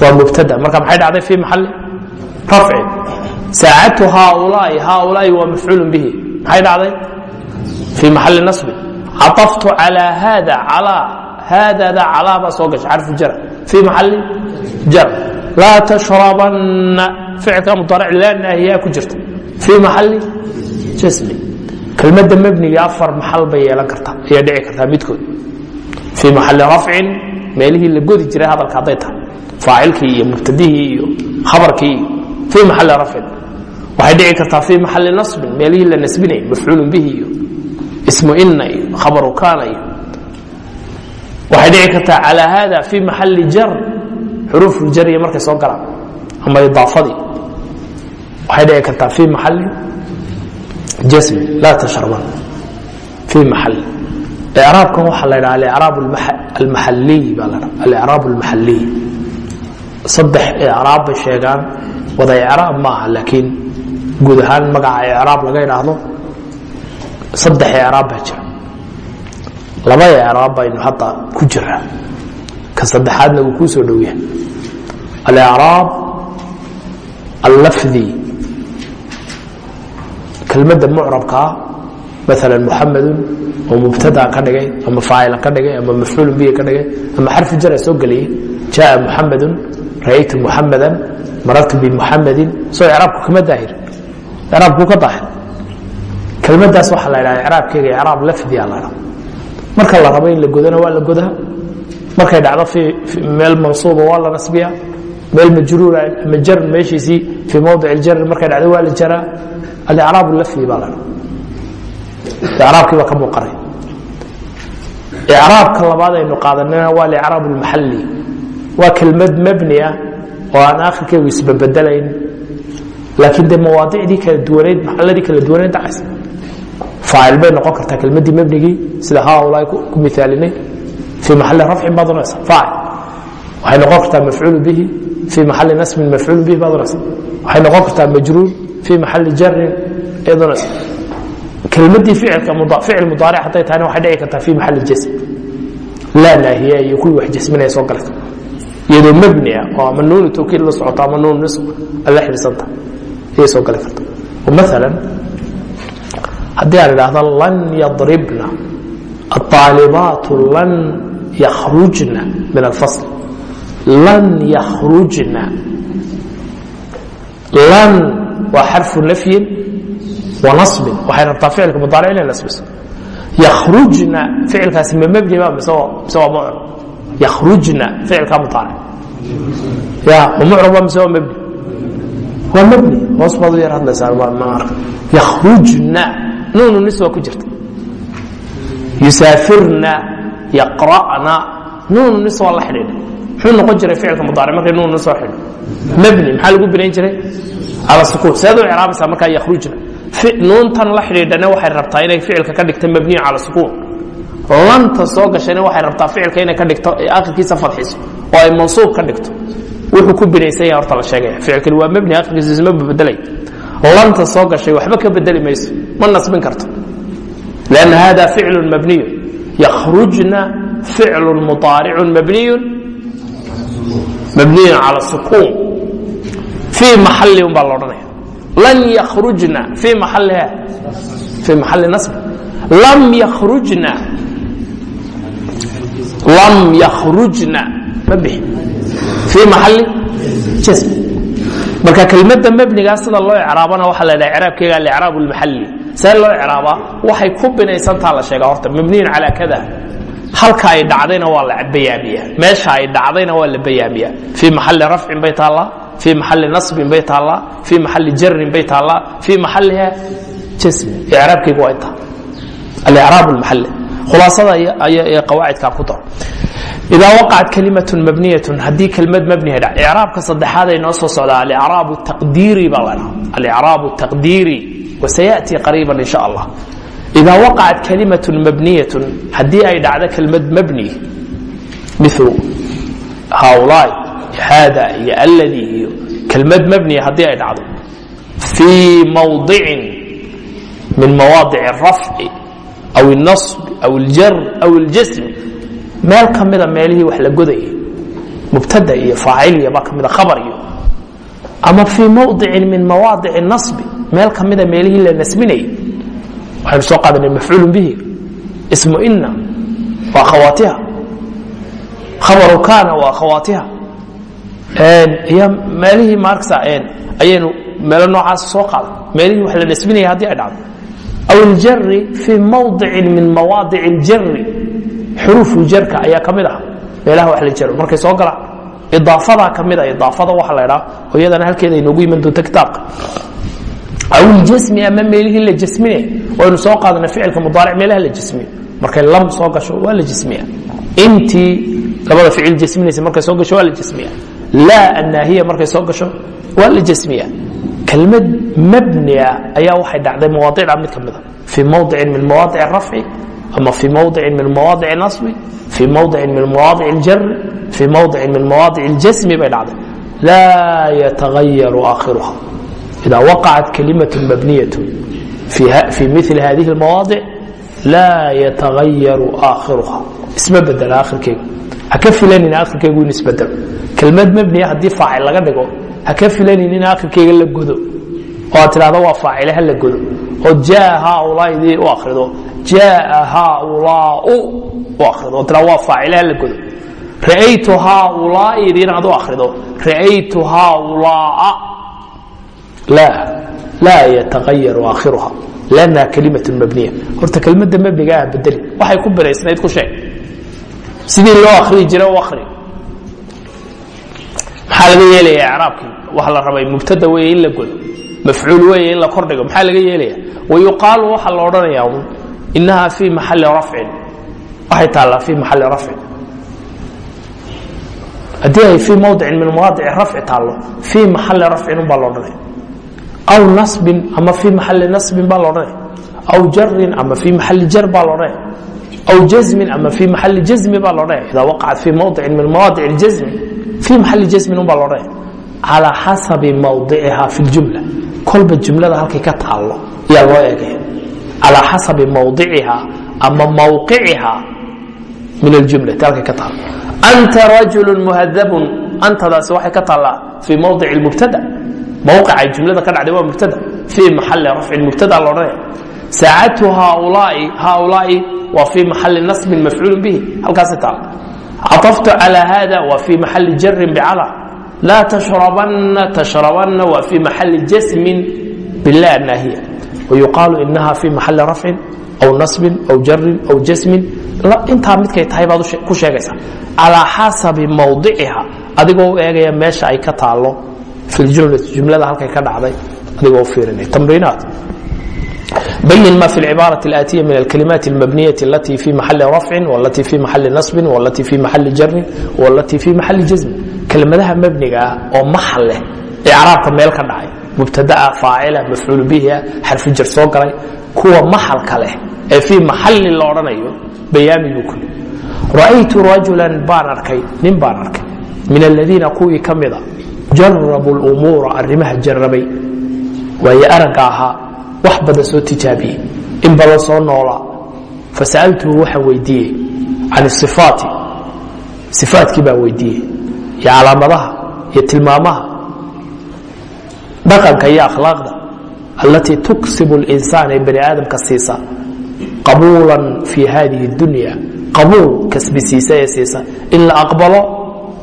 waa mubtada marka maxay dhacday fii maxalli rafci saacadtu haaulaai haaulaai waa mafcuul bihi maxay dhacday fii maxali nasbi caaftu calaa haada calaa haadada calaa baa soo gashay xarfu jar fii maxali jar laa tashrabanna ficilka mudaaric laa naahiyaa ku jirta fii maxali jasmi kelmadda mebniga afar maxal bay yeelan kartaa ayaa dhici kartaa midkood fii maxali rafcin meelihii la godi jiray hadalka hadday tahay faacilkii iyo mubtadihii iyo khabarkii iyo fii maxali rafcin waxay dhici kartaa fii maxali nasbin meelihii la nasbinay mafcuulun bihi iyo ismu ina iyo khabaru kaana iyo waxay dhici kartaa calaa haada fii maxali jar xuruufuljarya markay soo galaan ama idaafadii waxay dhici kartaa fii maxali jasmi laa tashraban fii maxali icraabkan waxaa la ydhaha alicraab almaxaliy baa la dhaha alicraab almaxaliy saddex icraab bay sheegaan wada icraab ma aha laakiin guud ahaan magaca icraab laga idhaahdo saddex icraab baa jira. Laba icraab baynu hadda ku jiraa ka saddexaadna wuu kuu soo dhow yahay. Alicraab allafdi kelmadda mucrabkaa maala muxamedun oo mubtadaa ka dhigay ama faacilan ka dhigay ama mafcuulun bihi ka dhigay ama xarfu jara soo geliyey jaءa muxamedun ra'aytu muxamedan marartu bimuxamedin soo icraabku kama daahir. Icraabkuu ka daahir. Kelmaddaas waxaa la ydhaha icraabkeyga icraab lafdiya la dha marka la rabo in la godana waa la godaa markay dhacdo meel mansuuba waa la nasbiya meel majruura ama jar meeshiisii fii mowdic اljari markay dhacdo waa la jaraa. Alicraab lafdi baa la dha icraabkii baa ka muuqanay icraabka labaad aynu qaadanana waa alicraab اlmaxali waa kelmad mabni ah oo aan akhirkeegu isbabedelayn laakiin dee mawaadicdii kala duwanayd maxaladii kala duwanayd dhacaysa. Faacil bay noqon kartaa kelmaddii mabnigii sida haaulaa ku miaalinay fii maxali rafcin baad unaysa faacil. Waxay noqon kartaa mafcuulu bihi fii maxali nasbin mafcuulu bihi baad unaysa waxay noqon kartaa majruur fii maxali jarin unaysa kelmaddii ficilka ficil mudaaric hadday tahayna waxay dhici kartaa fii maxali jasm. Laa naahiya iyo kuwii wax jasminaya soo galka iyadoo mabni ah oo ama nuunu tawkiid la socoto ama nuun nisb alla xidhiisanta ayay soo gali karta maalan haddii aan idhaahdo lan yadribna aطaalibaatu lan yakhrujna min alfasl. Lan yakhrujna. Lan waa xarfu nafyin wa naصbin waxay rabtaa ficilka mudaaric inay nasbiso. Yakhrujna ficilkaasi ma mebni ba mise waa mucrab yakhrujna ficilka mudaaric ya ma mucrab ba mise waa mebni waa mebni hoos baad u yar hadlaysaa yakhrujna nuunu nis waa ku jirta. Yusaafirna yaqra'na nuunu nis waa la xidhiidha. Muxuu noqon jiray ficilka mudaaric markay nuun nis soo xidho mebni maxaa lagu binayn jiray? Cala sukuun seed u icraabaysaa markaa yakhrujna. Nuuntan la xidhiidhana waxay rabtaa inay ficilka ka dhigto mabniya cala sukuun lanta soo gashayna waxay rabtaa ficilka inay ka dhigto akhirkiisa fadxiso oo ay mansuub ka dhigto wuxuu ku binaysan yahay horta la sheegaya ficilkani waa mabni akhirkiisa isma bedelay lanta soo gashay waxba ka bedeli mayso ma nasbin karto. Lanna hada ficlu mabniyu yakhrujna ficlu muطaaricu mabniyu mabniyun cala sukuun. Fii maxali baa la lan yakhrujna fii maxaliha fii maxali nasb. Lam yakhrujna lam yakhrujna. Ma bixi. Fii maxali jasm marka kelmadda mebnigaa sida loo icraabana waxaa la dhaha icraabkeega alicraab اlmaxali see loo icraabaa waxay ku binaysantaa la sheegaa horta mabniyun calaa kada halka ay dhacdayna waa la bayaamiya meesha ay dhacdayna waa la bayaamiya fii maxali rafcin bay taallaa fii maxali nasbin bay taallaa fii maxali jarin bay taallaa fii maxaliha jasmi icraabkeyga waa intaa. Alicraab اlmaxali khulaasada ee qawaacidka ku dar idaa waqacat kalimatun mabniyatun haddii kelmad mabniha dhac icraabka saddexaad ay noo soo socdaa alicraabu taqdiiri baa ladhaha alicraabu taqdiiri wasayaati qariiban in allah. Idaa waqacat kalimatun mabniyatun haddii ay dhacdo kelmad mabni milu haulaai iyo haada iyo alladii iyo kelmad mabniya haddii ay dhacdo fii mawdicin min mawaadic rafci aw الnaصb aw اljar aw اljasm meel ka mida meelihii wax la godayay mubtada iyo faaciliya baa ka mida khabar iyo ama fii mawdicin min mawaadici nasbi meel ka mida meelihii la nasbinayay waxaynu soo qaadanay mafcuulu bihi ismu ina wa akhawaatiha khabaru kana wa akhawaatiha iyo meelihii maarksa ayaynu meelo noocaas soo qaadan meelihii wax la nasbinaya haddii ay dhacdo aw iljari fii mawdicin min mawaadic اljari xuruufu jarka ayaa ka mid ah meelaha wax la jaro markay soo galaan idaafadaa ka mid a idaafada waxa la dhaa oo iyadana halkeeda inoogu iman doonta kitaabka aw iljasmi ama meelihii la jasminaya waynu soo qaadana ficilka mudaaric meelaha la jasmiyo markay lam soo gasho waa la jasmiya intii labada ficil jasminaysa markay soo gasho waa la jasmiya laa annaahiya markay soo gasho waa la jasmiya kelmad mabnia ayaa waxay dhacday mawaadicda mid ka mida. Fii mawdicin min mawaadic rafci ama fii mawdicin min mawaadic nasbi fii mawdicin min mawaadic jari fii mawdicin min mawaadic jasmi bay dhacday. Laa yataayaru aakhiruha ida waqacat kalimatu mabniyatu fii mil hadihi mawaadic laa yataayaru aakhiruha isma bedela akhirkeegu ha ka filanina akhirkeegu in isbedelo. Kelmad mabniya haddii faacil laga dhigo haka filanin in akhirkeyga la godo oo aad tidhahdo waa faacile ha la godo. Oo jaa haaulaadii u akrido jaa haaulaau u akrido oo tidhahdo waa faacile ha la godo. Ra'aytu haaulaa'idii inaad u akrido ra'aytu haaulaa'a laa laa yatagayaru aakhiruha lannaha kalimat mabniya. Horta kelmadda mabniga ah bedeli. Waxay ku biraysnayd ku sheeg. Sidii loo akriyi jira u akri maxaa laga yeelaya icraabkii? Waxa la rabay mubtada weeye in la godo mafcuul weeye in la kordhigo maxaa laga yeelaya? Wayuqaalu waxaa la odhanaya un inaha fii maxali rafcin. Waxay taallaa fii maxali rafcin. Haddii ay fii mawdicin min mawaadici rafci taallo fii maxali rafcin un baa la odhanaya aw nasbin ama fii maxali nasbin baa la odhanaya aw jarin ama fii maxali jar baa la odhanaya aw jazmin ama fii maxali jazmi baa la odhanaya idaa waqacat fii mawdicin min mawaadic اljazmi fii maxali jasmin unbaa loodhanaya calaa xasabi mawdicihaa fi ljumla kolba jumlada halkay ka taallo yaa loo eegaya calaa xasabi mawdicihaa ama mawqicihaa min aljumlati halkay ka taallo anta rajulu muhadabun antadaasi waxay ka taallaa fii mawdici lmubtada mawqicay jumlada ka dhacday waa mubtada fii maxali rafci mubtada loodhanaya saacatu haaulaai waa fii maxali nasbin mafcuul bihi halkaasi taalla caطaftu calى hada waa fii maxali jarin bcala laa tashrabanna tashrabanna waa fii maxali jasmin bila naahiya wayuqaalu inaha fii maxali rafcin aw nasbin aw jarin aw jasmin intaa midkay tahay baad ku sheegaysaa calىa xasabi mawdiciha adigoo u eegaya meesha ay ka taalo fi ljumlati jumlada halkay ka dhacday adigoo u fiirinaya tamriinaat بين ما في العبارة الآتية من الكلمات المبنية التي في محل رفع والتي في محل نصب والتي في محل جر والتي في محل جزم كلمadaha مبنiga oo محل leh إعراabka meel ka dhacay مبتدأ فاaعلة مفعول به xرف jر soo galay kuwa محلka leh ee في محل la odhanayo bayaamigu ku رأيت رaجuلا baan arkay nin baan arkay من الذيiنa kuwii ka mida جaربوا الأمuuرa arimaha jarabay waayo araga ahaa wax badan soo tijaabiyey. In badan soo noolaa fasa'altuhu waxaan weydiiyey can ifaati ifaatkii baan weydiiyey iyo calaamadaha iyo tilmaamaha. Dhaqanka iyo akhlaaqda. Allatii tuksibu اlinsaan ee bani aadamka siisa. Qabuulan fii hadihi اdunya qabuul kasbisiisa ee siisa. In la aqbalo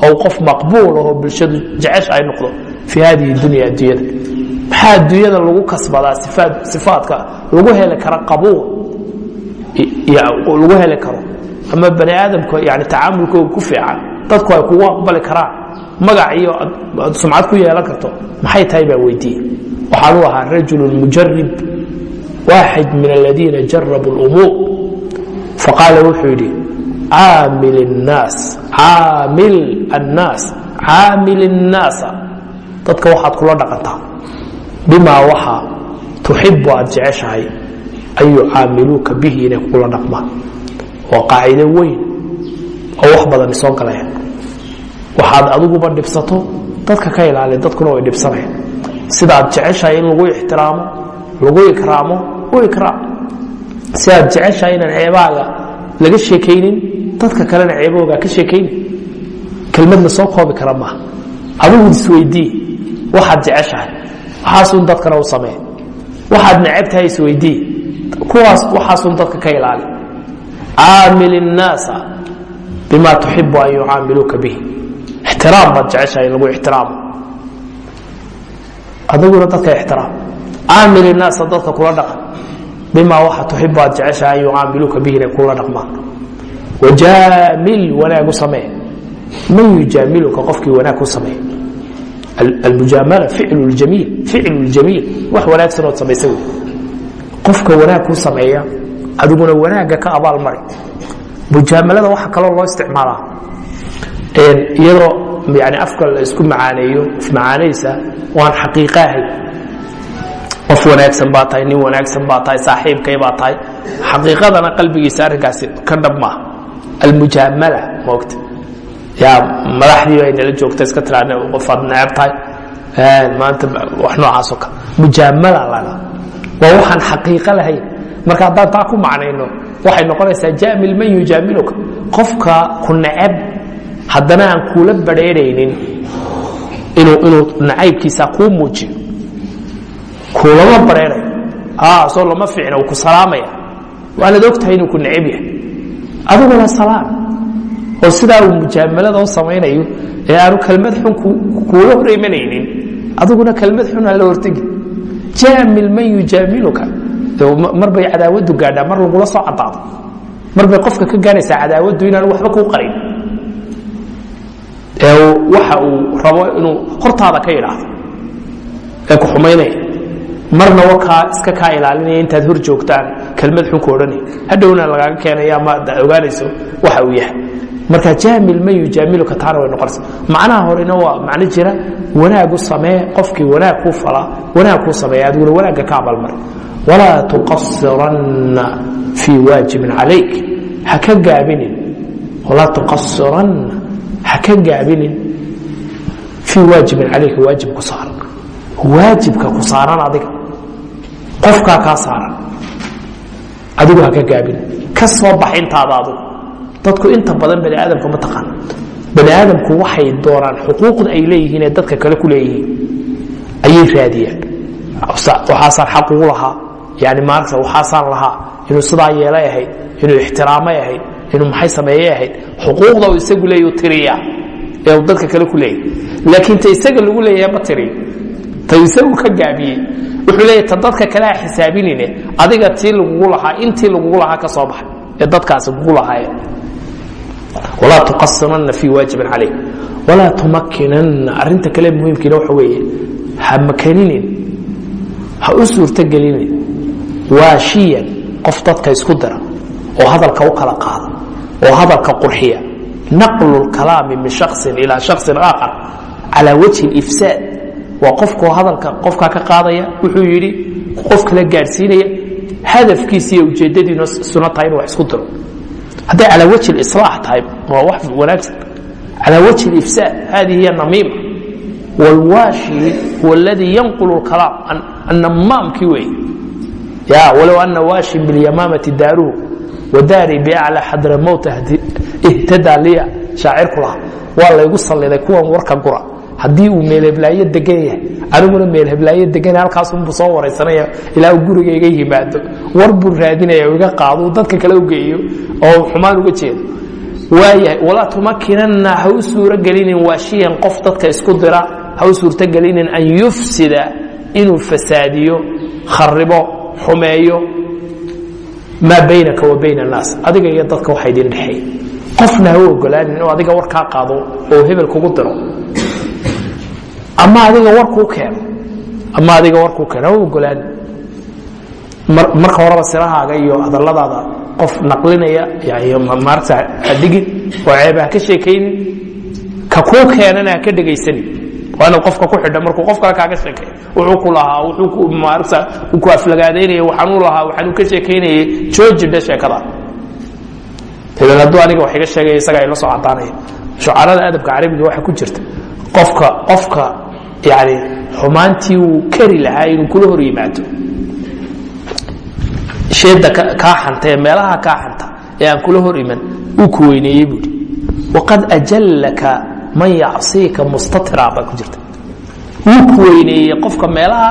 ou qof maqbuul ahoo bulshadu jecesha ay noqdo. Fii hadihi dunya addunyada maxaa adduunyada lagu kasbadaa ifaadka lagu heli kara qabuul lagu heli karo ama bani aadamka yani tacaamulkooga ku fiican dadku ay kugu aqbali karaan magac iyo ad sumcad ku yeelan karto maxay tahay baa weydiiye waxaan u ahaa rajulu mujarib waaxid min aladiina jarabuu اlumuur faqaala wuxuu yidhi caamil الnaas caamil annaas caamil الnaasa dadka waxaad kula dhaqantaa bimaa waxa tuxibu aad jeceshahay an yucaamiluuka bihi inay kula dhaqmaan waa qaacido weyn oo wax badani soo galayaan waxaad adiguba dhibsato dadka ka ilaali dadkuna way dhibsanayaan. Sidaad jeceshahay in lagu ixtiraamo lagu ikraamo u ikraam si aad jeceshahay inaan ceebaaga laga sheekaynin dadka kalena ceeboogaa ka sheekaynin kelmad soo koobi kara maaha adigu isweydii waxaad jeceshahay waxaasun dadkana u samee waxaad necabtahay isweydii kuwaas waxaasun dadka ka ilaali caamil الnaasa bima tuxibu an yucaamiluuka bihi ixtiraam baad jeceshahay in lagu ixtiraamo adiguna dadka ixtiraam caamil الnaasa dadka kula dhaqan bima waxa tuxibu aad jeceshahay an yucaamiluuka bihi inay kula dhaqmaan wajaamil wanaagu samee man yujaamiluka qofkii wanaag ku sameey Almujaamala ficlu ljamiil ficlu ljamiil wax wanaagsan ood samaysa wey qofka wanaag ku sameeya adiguna wanaagga ka abaalmari mujaamalada waxa kaloo loo isticmaalaa iyadoo yani afka la isku macaaneeyo macaanaysa waan xaqiiqa ahay qof wanaagsan baa tahay nin wanaagsan baa tahay saaxiibkay baa tahay xaqiiqadana qalbigiisa arrinkaasi ka dhab maaha almujaamala maogta yaa madaxdii ay nala joogta iska tiraana qofaad necab tahay. Maanta wax noocaasoo kale mujaamala laga waa waxaan xaqiiqo lahayn. Marka haddaan taa ku macnayno waxay noqonaysaa jaamil man yujaamiluka. Qofka ku necab haddana aan kuula badheeraynin inuu nacaybkiisa kuu muujiyo. Kuulama badheerayo soo lama fiicna uu ku salaamaya. Waanaad og tahay inuu ku necab yahay. Adiguna salaam oo sidaa uu mujaamalada u samaynayo ee aanu kelmad xun kuula hor imanaynin adiguna kelmad xun aan la hortegi jaamil man yujaamiluka. Mar bay cadaawadu gaadhaa mar lagula soo cadaado mar bay qofka ka gaaraysaa cadaawadu inaanu waxba kuu qarin. Ee waxa uu rabo inuu hortaada ka idhaahdo ee ku xumaynaya. Marna wakaa iska kaa ilaalinaya intaad hor joogtaan kelmad xun ku odhanay hadhowna lagaaga keenaya ama ogaanayso waxa uu yahay marka jaamil man yujaamiluka taana way noqonaysa. Macnaha horena waa macno jira wanaagu samee qofkii wanaag kuu falaa wanaag kuu sameeya adiguna wanaagga ka abalmar walaa tuqasiranna fii waajibin calayk. Ha ka gaabinin. Walaa tuqasiranna ha ka gaabinin fii waajibin calayka waajib ku saaran. Waajibka ku saaran adiga. Qofkaa kaa saaran. Adigu ha ka gaabinin ka soo bax intaada adigu dadku inta badan bani aadamka ma taqaan. Bani aadamku waxay doonaan xuquuqda ay leeyihiin ee dadka kale ku leeyihiin. Ayay raadiyaan waxaasaan xaq ugu lahaa. Yani maarata waxaasaan lahaa inuu sidaa yeelay ahayd inuu ixtiraamay ahayd inuu maxay sameeyey ahayd. Xuquuqda uu isagu leeyu tiriya ee uu dadka kale ku leeyahy laakiin ta isaga lagu leeyahay ma tiriyo ta isagu ka gaabiyey. Wuxuu leeyahy ta dadka kale ha xisaabinine adiga tii lagugu lahaa intii lagugu lahaa ka soo baxay ee dadkaasi kugu lahaayeen walaa tuqasiranna fii waajibin calayk walaa tumakinanna arinta kale muhiimkiina waxa weeye ha makaninin ha u suurtogelinin waashiyan qof dadka isku dira oo hadalka u kala qaada oo hadalka qurxiya. Naqlu lkalaami min shaksin ilaa shaksin aakhar calaa wajhi ifsaad waa qofkoo hadalka qofkaa ka qaadaya wuxuu yidhi qof kala gaadhsiinaya hadafkiisa iyo ujeeddadiina suna tahay inu wax isku diro hadday calى wجه اصلاح tahay waa wax wanaagsan calى wجه الإfsاad hadihi hiy namiima wاlwaashi huwa اladii yanqل الكalaam الnamaamkii wey ya walow ana waashi biاlyamaamati daaruhu wadaari bأعlى xadra mowt ihtadaa liya shaacirku lahaa waa laygu saliday kuwan warka gura haddii uu meelheblaayo degan yahay aniguna meelheblaayo degan halkaasunbu soo waraysanaya ilaa guriga iga yimaado. War buu raadinaya iga qaado dadka kale ugeeyo oo xumaan uga jeedo. Waayahay walaa tumakinanna ha u suurogelinin waashiyan qof dadka isku dira. Ha u suurtogelinin an yufsida inuu fasaadiyo kharibo xumeeyo maa baynaka wa bayna annaas adiga iyo dadka waxa idin qofna ha u ogolaanin inuu adiga war kaa qaado oo hebel kugu diro ama adiga warkuu keeno. Ama adiga warkuu keeno. Ha u ogolaanin marka horeba sirahaaga iyo hadalladaada qof naqlinaya maarta hadigin oo ceeba ha ka sheekaynin. Ka kuu keenana ka dhegaysanin. Waa qofka ku xidha. Markuu qof kale kaaga sheekay wuxuu ku lahaa wuxuu maarta ku aflagaadaynaya waxaanuu lahaa waxaanuu ka sheekaynayay. Joojidha sheekada. Hebel hadduu aniga wax iga sheegaya isagaa ila soo cadaanaya shucarada adabka carabiga waxaa ku jirta. Qofka qofka yani xumaantii uu kari lahaa inuu kula hor yimaado. Sheeda kaa xanta ee meelaha kaa xanta ee aan kula hor iman uu ku weyneeyey buui waqad ajallaka man yacsiika mustatira baa ku jirta. Wuu ku weyneeyey qofka meelaha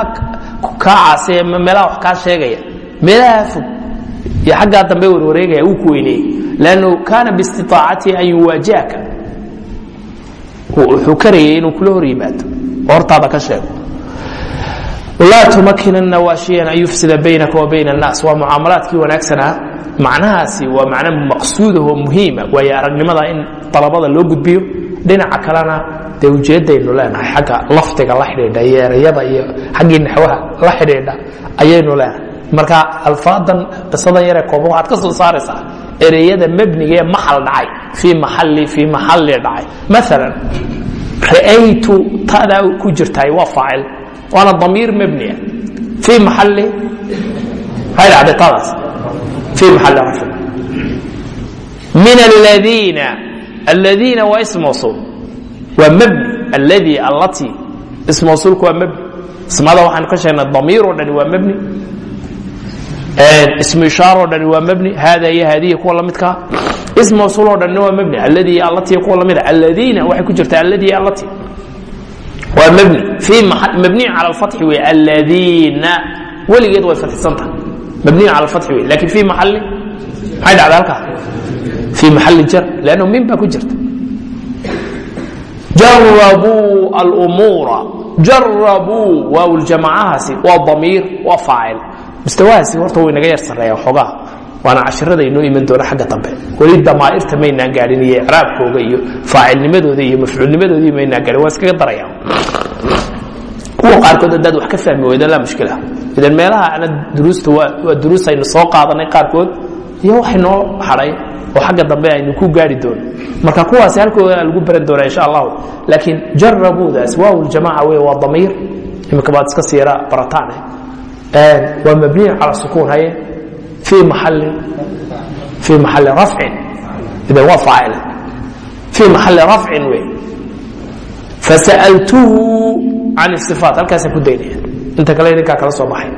kaacaase meelaha wax kaa sheegaya meelaha fog iyo xaggaa dambe warwareegaya wuu ku weyneeyey. Lannu kaana biistiaacatihi an yuwaajihaka wuxuu karayay inuu kula hor yimaado oo hortaada ka sheego. Laa tumakinana waashiyan an yufsida baynaka wa bayna الnaas waa mucaamalaadkii wanaagsanaa. Macnahaasi waa macno maqsuudah oo muhiima waayo aragnimada in dalabada loo gudbiyo dhinaca kalena dee ujeedaynu leenahay xagga lafdiga la xidhiidha iyo erayada iyo xaggii naxwaha la xidhiidha ayaynu leenahay. Marka alfaadan qisadan yaree kooban waxaad ka soo saaraysaa ereyada mebniga ee maxal dhacay fii maxali fii maxali dhacay. Maalan ra'aytu tadaa ku jirtaay waa faacil waana damiir mebniya fii maxali maxay dhacday tadaas fii maxali rafc min aladiina aladiina waa ism mawsuul waa mebni alladii allati ism mawsuulku waa mebni ismada waxaanu ka sheegnay damiir oo dhani waa mebni ismu ishaar oo dhani waa mebni hada iyo haadiya kuwa la midkaa ism mawsuul oo dhanina waa mebni alladii allati kuwa la mida alladiina waxay ku jirtaa alladii allati. Waa mebni fii mabniy cala alfatxi wey alladiina. Weligeed way fatisan tahay. Mabniy cala alfatxi wey laakiin fii maxali maxay dhacda halkaa? Fii maxali jar leanno min baa ku jirta. Jarabuu alumuura jarabuu waaw ljamacahaasi waa damiir waa faacil. Mustawahaasi horta wuu inaga yar sarreeya xoogaa waana cashirada inoo iman doona xagga dambe. Weli damaa'irta maynaan gaadhin iyo icraabkooga iyo faacilnimadooda iyo mafcuulnimadoodii maynaan gaadhin waa iskaga daraya kuwa qaarkood haddaad wax ka fahmi weyda laa mushkila. Idan meelaha ana duruusta waa duruus aynu soo qaadanay qaarkood iyo wax inoo hadhay oo xagga dambe aynu ku gaari doono marka kuwaasi halkooda lagu baran doonaa insha allahu laakiin jarabuudaas waaw ljamaca wey waa damiir. Imika baad iska siira barataane waa mabniy calى sukuun haye fii maali fii maxali rafcin idan waa faacil fii maxali rafcin wey fasa'altuhu can iصifaat halkaasaan ku daynaya inta kale ninkaa kala soo baxay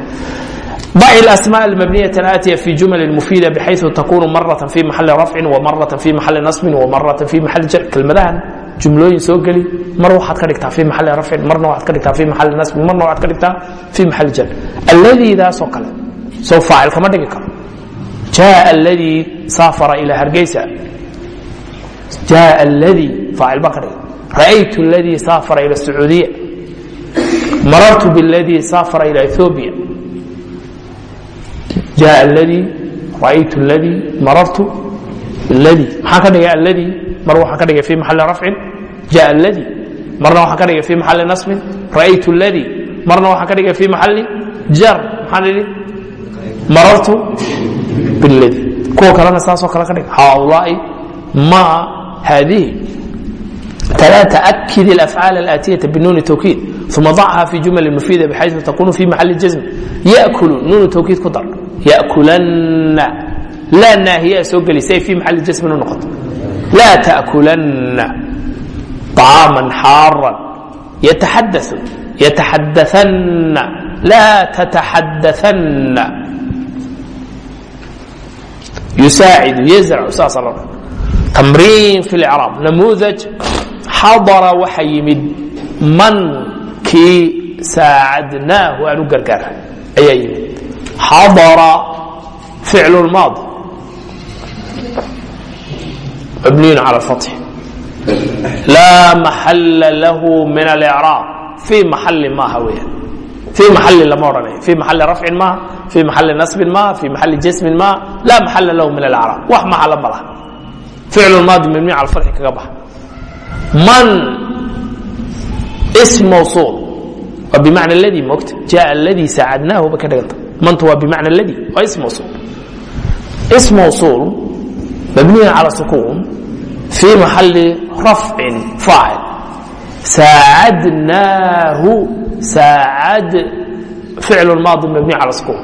ضع الأسماء المبنية الآتية في جمل مفيدة بحيث تكون مرة في محل رفع ومرة في محل نصب ومرة في محل جر كلمadahan jumlooyin soo geli mar waxaad ka dhigtaa في محل رفع marna waxaad ka dhigtaa في محل نصب marna waxaad ka dhigtaa في محل جر الذيdaasoo kale soo faacil kama dhigi karo جاء الذي سافر إلى hargeysa جاء الذي faacil baan ka dhigay رأيت الذي سافر إلى السعودية مررت بالذي سافر إلى إثيوبيا جاء الذي رأيت الذي مررت الذي maxaa ka dhigay الذي mar waxaa ka dhigay في محل رفع جاء الذي marna waxaa ka dhigay في محل نصب رأيت الذي marna waxaa ka dhigay في محل جر maxaan idhi مررت بالذي kuwa kalena saasoo kale ka dhig هؤلاء ما هذه ثلاثة أكد الأفعال الآتية بنون التوكيد ثم ضعها في جمل مفيدة بحيث تكون في محل الجزم يأكل نون التوكيد كدر يأكلن لا ناهية سوق لسي في محل الجزم نقط لا تأكلن طعاما حارا يتحدث يتحدثن لا تتحدثن يساعد يزرع ساس الله تمرين في الإعراب نموذج xadara waxa yimid man kii saacadnaahu aan u gargaara ayaa yimid xadara ficlu maadi mabniyun cala alfatx laa maxalla lahu min alicraab fii maxalli maaha weeyaan fii maxalli lama odhanayo fii maxalli rafcin maaha fii maxalli nasbin maaha fii maxalli jasmin maaha laa maxalla lahu min alacraab wax maxalla ma laha ficlu maadi mabniy cala alfatxi kaga baxa man ism mawsuul waa bimacna aladi moogta jaa aladi saacadnaahu ba ka dhiganta mantu waa bimacna aladi waa ism mawsuul ism mawsuul mabniyan cala sukuun fii maxali rafcin faacil saacadnaahu saacad ficlu maadi mabniy cala sukuun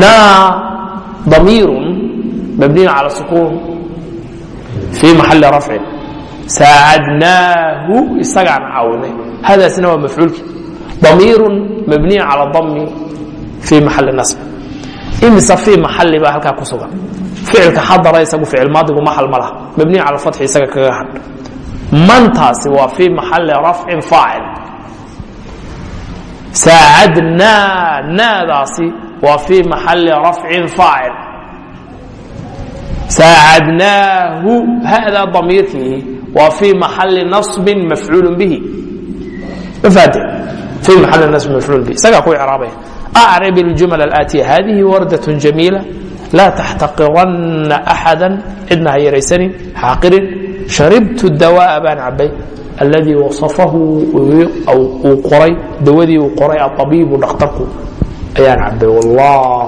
naa damiirun mabniyan cala sukuun fii maxali rafcin saacadnaahu isagaan caawinay hadaasna waa mafcuulki damiiru mabniy cala dami fii maxali nasb imise fii maxali baa halkaa ku sugan ficilka xadara isagu ficil maadigu maxal ma laha mabniy cala fatxi isaga kaga hadh mantaasi waa fii maxali rafcin faacil saacadnaa naadaasi waa fii maxali rafcin faacil saacadnaahu hada damiirkii waa fii maxali naصbin mafcuul bihi mafahate fii maxali naصbin mafcuul bihi isagaa ku icraabaya أعرب الجمل الآتية هذه وردة جميلة لا تحتقرن أحدا cidna ha yaraysanin xaaqirin شharibtu الdawاء baan اladii wasafahu uu qoray dawadii uu qoray aطabiibu dhakhtarku. Ayaan cabay